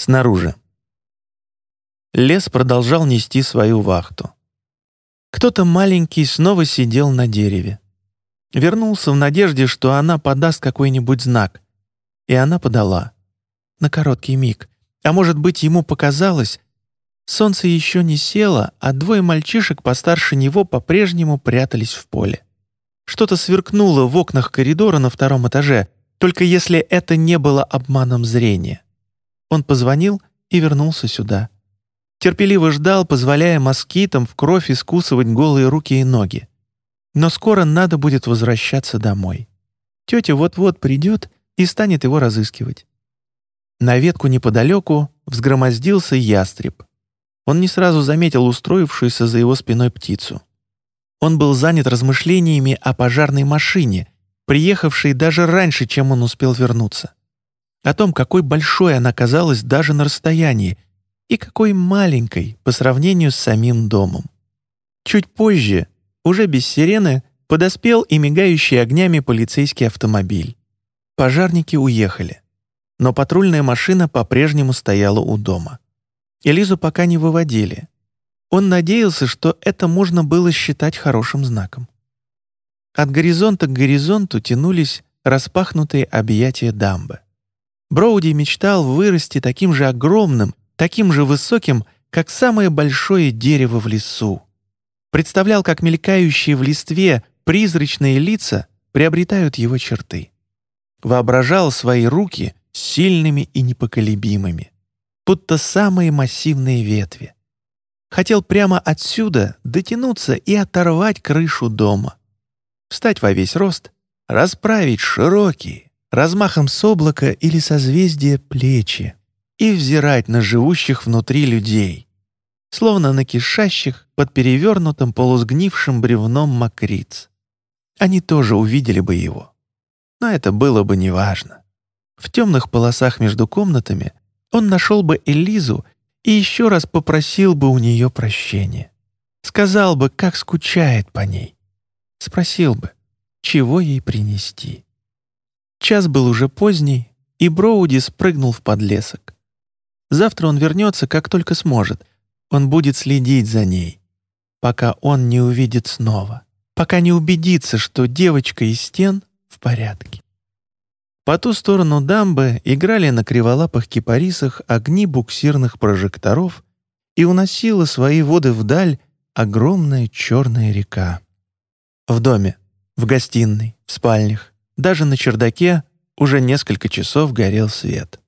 Снаружи. Лес продолжал нести свою вахту. Кто-то маленький снова сидел на дереве. Вернулся в надежде, что она подаст какой-нибудь знак. И она подала. На короткий миг. А может быть, ему показалось... Солнце еще не село, а двое мальчишек постарше него по-прежнему прятались в поле. Что-то сверкнуло в окнах коридора на втором этаже, только если это не было обманом зрения. Он позвонил и вернулся сюда. Терпеливо ждал, позволяя москитам в кровь искусывать голые руки и ноги. Но скоро надо будет возвращаться домой. Тетя вот-вот придет и станет его разыскивать. На ветку неподалеку взгромоздился ястреб. Он не сразу заметил устроившуюся за его спиной птицу. Он был занят размышлениями о пожарной машине, приехавшей даже раньше, чем он успел вернуться. О том, какой большой она казалась даже на расстоянии, и какой маленькой по сравнению с самим домом. Чуть позже уже без сирены, подоспел и мигающий огнями полицейский автомобиль. Пожарники уехали, но патрульная машина по-прежнему стояла у дома. Элизу пока не выводили. Он надеялся, что это можно было считать хорошим знаком. От горизонта к горизонту тянулись распахнутые объятия дамбы. Броуди мечтал вырасти таким же огромным, таким же высоким, как самое большое дерево в лесу представлял, как мелькающие в листве призрачные лица приобретают его черты. Воображал свои руки сильными и непоколебимыми, будто самые массивные ветви. Хотел прямо отсюда дотянуться и оторвать крышу дома. Встать во весь рост, расправить широкие, размахом с облака или созвездия плечи и взирать на живущих внутри людей — словно на кишащих под перевернутым полусгнившим бревном мокриц. Они тоже увидели бы его. Но это было бы неважно. В темных полосах между комнатами он нашел бы Элизу и еще раз попросил бы у нее прощения. Сказал бы, как скучает по ней. Спросил бы, чего ей принести. Час был уже поздний, и Броуди спрыгнул в подлесок. Завтра он вернется, как только сможет, он будет следить за ней, пока он не увидит снова, пока не убедится, что девочка из стен в порядке. По ту сторону дамбы играли на криволапых кипарисах огни буксирных прожекторов и уносила свои воды вдаль огромная черная река. В доме, в гостиной, в спальнях, даже на чердаке уже несколько часов горел свет.